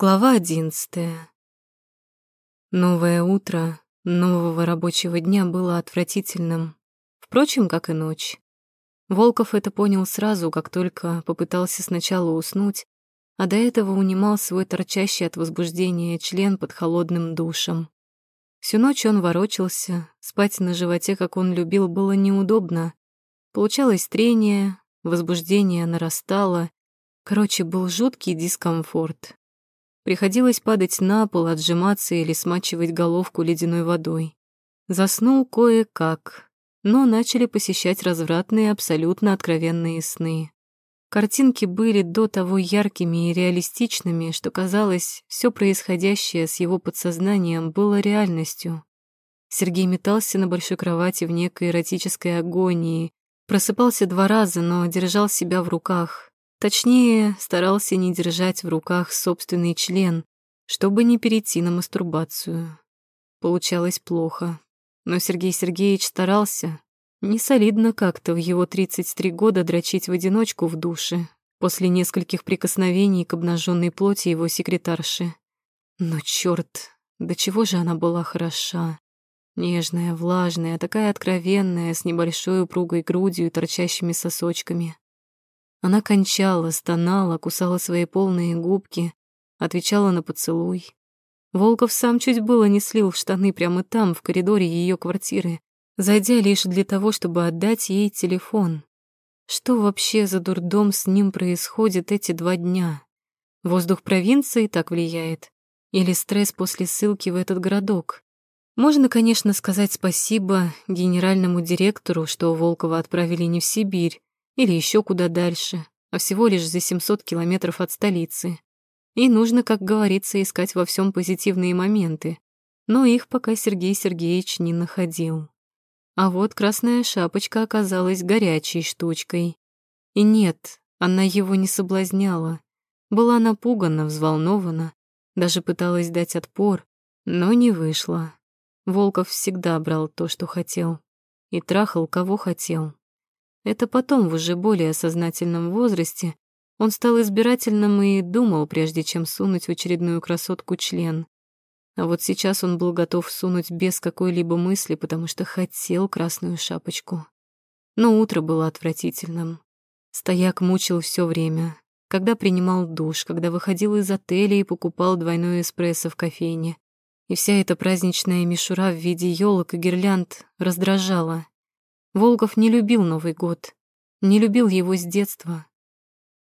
Глава одиннадцатая. Новое утро нового рабочего дня было отвратительным, впрочем, как и ночь. Волков это понял сразу, как только попытался сначала уснуть, а до этого унимал свой торчащий от возбуждения член под холодным душем. Всю ночь он ворочался, спать на животе, как он любил, было неудобно. Получалось трение, возбуждение нарастало. Короче, был жуткий дискомфорт. Приходилось падать на пол, отжиматься или смачивать головку ледяной водой. Заснул кое-как, но начали посещать развратные, абсолютно откровенные сны. Картинки были до того яркими и реалистичными, что казалось, все происходящее с его подсознанием было реальностью. Сергей метался на большой кровати в некой эротической агонии, просыпался два раза, но держал себя в руках, Точнее, старался не держать в руках собственный член, чтобы не перейти на мастурбацию. Получалось плохо. Но Сергей Сергеевич старался. Не солидно как-то в его 33 года дрочить в одиночку в душе после нескольких прикосновений к обнаженной плоти его секретарши. Но черт, до чего же она была хороша. Нежная, влажная, такая откровенная, с небольшой упругой грудью и торчащими сосочками. Она кончала, стонала, кусала свои полные губки, отвечала на поцелуй. Волков сам чуть было не слил штаны прямо там, в коридоре ее квартиры, зайдя лишь для того, чтобы отдать ей телефон. Что вообще за дурдом с ним происходит эти два дня? Воздух провинции так влияет? Или стресс после ссылки в этот городок? Можно, конечно, сказать спасибо генеральному директору, что Волкова отправили не в Сибирь, или еще куда дальше, а всего лишь за 700 километров от столицы. И нужно, как говорится, искать во всем позитивные моменты, но их пока Сергей Сергеевич не находил. А вот красная шапочка оказалась горячей штучкой. И нет, она его не соблазняла. Была напугана, взволнована, даже пыталась дать отпор, но не вышло. Волков всегда брал то, что хотел, и трахал, кого хотел. Это потом, в уже более сознательном возрасте, он стал избирательным и думал, прежде чем сунуть в очередную красотку член. А вот сейчас он был готов сунуть без какой-либо мысли, потому что хотел красную шапочку. Но утро было отвратительным. Стояк мучил все время. Когда принимал душ, когда выходил из отеля и покупал двойной эспрессо в кофейне. И вся эта праздничная мишура в виде елок и гирлянд раздражала. Волков не любил Новый год, не любил его с детства.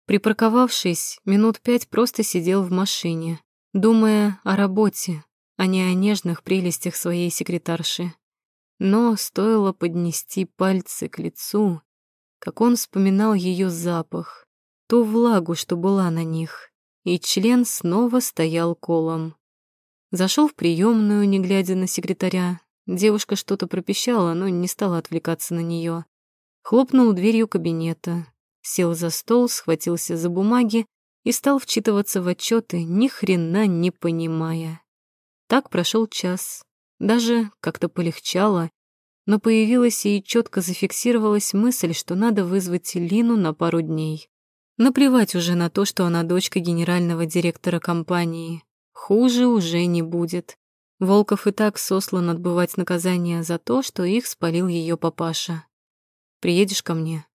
Припарковавшись, минут пять просто сидел в машине, думая о работе, а не о нежных прелестях своей секретарши. Но стоило поднести пальцы к лицу, как он вспоминал ее запах, ту влагу, что была на них, и член снова стоял колом. Зашел в приемную, не глядя на секретаря, Девушка что-то пропищала, но не стала отвлекаться на нее. Хлопнул дверью кабинета, сел за стол, схватился за бумаги и стал вчитываться в отчеты, ни хрена не понимая. Так прошел час. Даже как-то полегчало, но появилась и четко зафиксировалась мысль, что надо вызвать Лину на пару дней. Наплевать уже на то, что она дочка генерального директора компании. Хуже уже не будет. Волков и так сослан отбывать наказание за то, что их спалил ее папаша. «Приедешь ко мне?»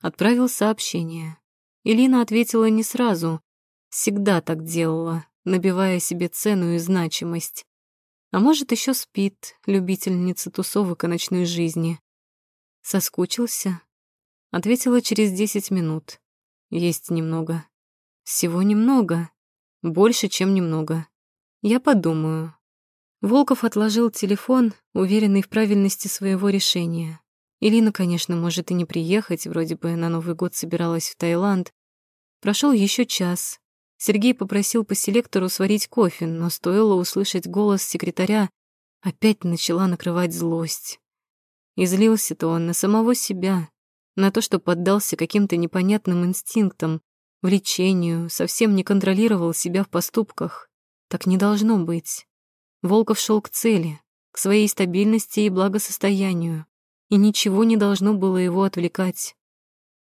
Отправил сообщение. Илина ответила не сразу. Всегда так делала, набивая себе цену и значимость. А может, еще спит, любительница тусовок и ночной жизни. Соскучился? Ответила через десять минут. Есть немного. Всего немного. Больше, чем немного. Я подумаю. Волков отложил телефон, уверенный в правильности своего решения. Илина, конечно, может и не приехать, вроде бы на Новый год собиралась в Таиланд. Прошел еще час. Сергей попросил по селектору сварить кофе, но стоило услышать голос секретаря, опять начала накрывать злость. И злился-то он на самого себя, на то, что поддался каким-то непонятным инстинктам, влечению, совсем не контролировал себя в поступках. Так не должно быть. Волков шел к цели, к своей стабильности и благосостоянию, и ничего не должно было его отвлекать.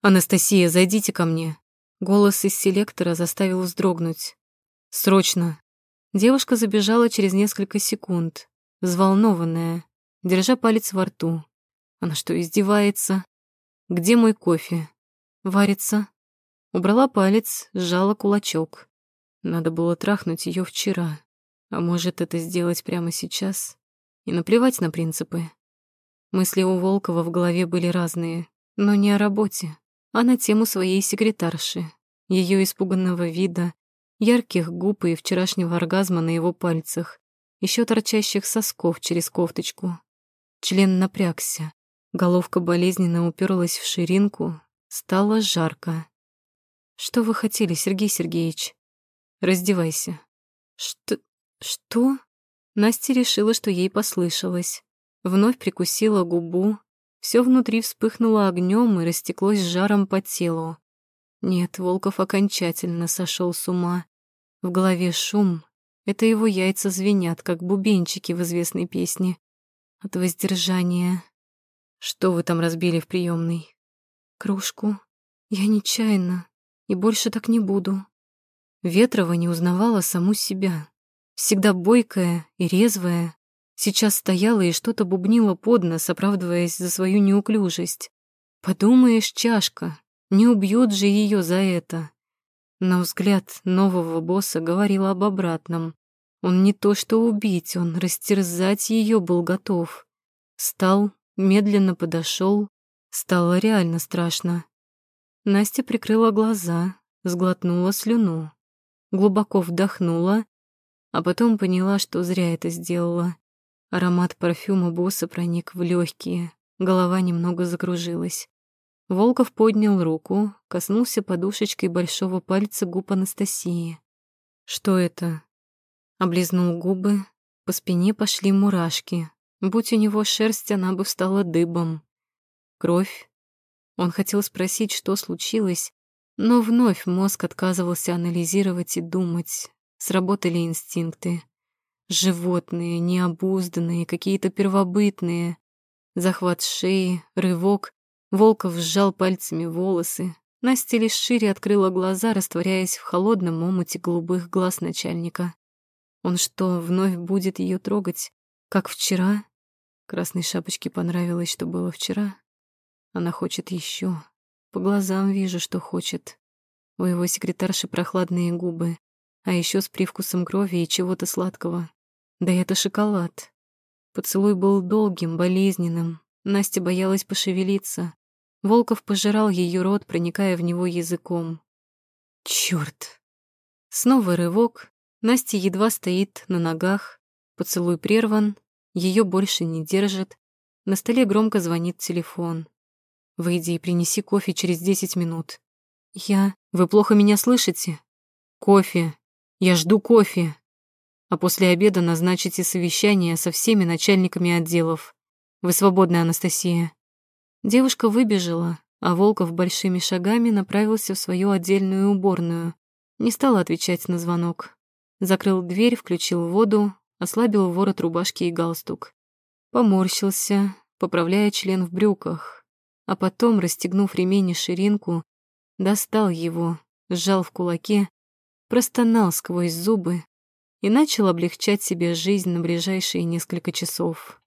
«Анастасия, зайдите ко мне». Голос из селектора заставил вздрогнуть. Срочно!» Девушка забежала через несколько секунд, взволнованная, держа палец во рту. Она что, издевается? Где мой кофе? Варится. Убрала палец, сжала кулачок. Надо было трахнуть ее вчера. А может, это сделать прямо сейчас? И наплевать на принципы. Мысли у Волкова в голове были разные, но не о работе, а на тему своей секретарши, ее испуганного вида, ярких губ и вчерашнего оргазма на его пальцах, еще торчащих сосков через кофточку. Член напрягся, головка болезненно уперлась в ширинку, стало жарко. «Что вы хотели, Сергей Сергеевич?» «Раздевайся». «Что? Что?» Настя решила, что ей послышалось. Вновь прикусила губу, все внутри вспыхнуло огнем и растеклось жаром по телу. Нет, Волков окончательно сошел с ума. В голове шум. Это его яйца звенят, как бубенчики в известной песне. От воздержания. Что вы там разбили в приемной? Кружку. Я нечаянно. И больше так не буду. Ветрова не узнавала саму себя. Всегда бойкая и резвая. Сейчас стояла и что-то бубнила под нос, оправдываясь за свою неуклюжесть. Подумаешь, чашка. Не убьет же ее за это. Но взгляд нового босса говорил об обратном. Он не то что убить, он растерзать ее был готов. Стал, медленно подошел, стало реально страшно. Настя прикрыла глаза, сглотнула слюну, глубоко вдохнула, а потом поняла, что зря это сделала. Аромат парфюма босса проник в легкие, голова немного закружилась. Волков поднял руку, коснулся подушечкой большого пальца губ Анастасии. «Что это?» Облизнул губы, по спине пошли мурашки. Будь у него шерсть, она бы встала дыбом. Кровь. Он хотел спросить, что случилось, но вновь мозг отказывался анализировать и думать. Сработали инстинкты. Животные, необузданные, какие-то первобытные. Захват шеи, рывок, Волков сжал пальцами волосы. Настя лишь шире открыла глаза, растворяясь в холодном омуте голубых глаз начальника. Он что, вновь будет ее трогать, как вчера? Красной шапочке понравилось, что было вчера. Она хочет еще. По глазам вижу, что хочет. У его секретарши прохладные губы, а еще с привкусом крови и чего-то сладкого. Да это шоколад. Поцелуй был долгим, болезненным. Настя боялась пошевелиться. Волков пожирал ее рот, проникая в него языком. Черт! Снова рывок. Настя едва стоит на ногах. Поцелуй прерван. Ее больше не держит. На столе громко звонит телефон. «Выйди и принеси кофе через десять минут». «Я... Вы плохо меня слышите?» «Кофе. Я жду кофе. А после обеда назначите совещание со всеми начальниками отделов. Вы свободны, Анастасия». Девушка выбежала, а Волков большими шагами направился в свою отдельную уборную. Не стал отвечать на звонок. Закрыл дверь, включил воду, ослабил ворот рубашки и галстук. Поморщился, поправляя член в брюках, а потом, расстегнув ремень и ширинку, достал его, сжал в кулаке, простонал сквозь зубы и начал облегчать себе жизнь на ближайшие несколько часов.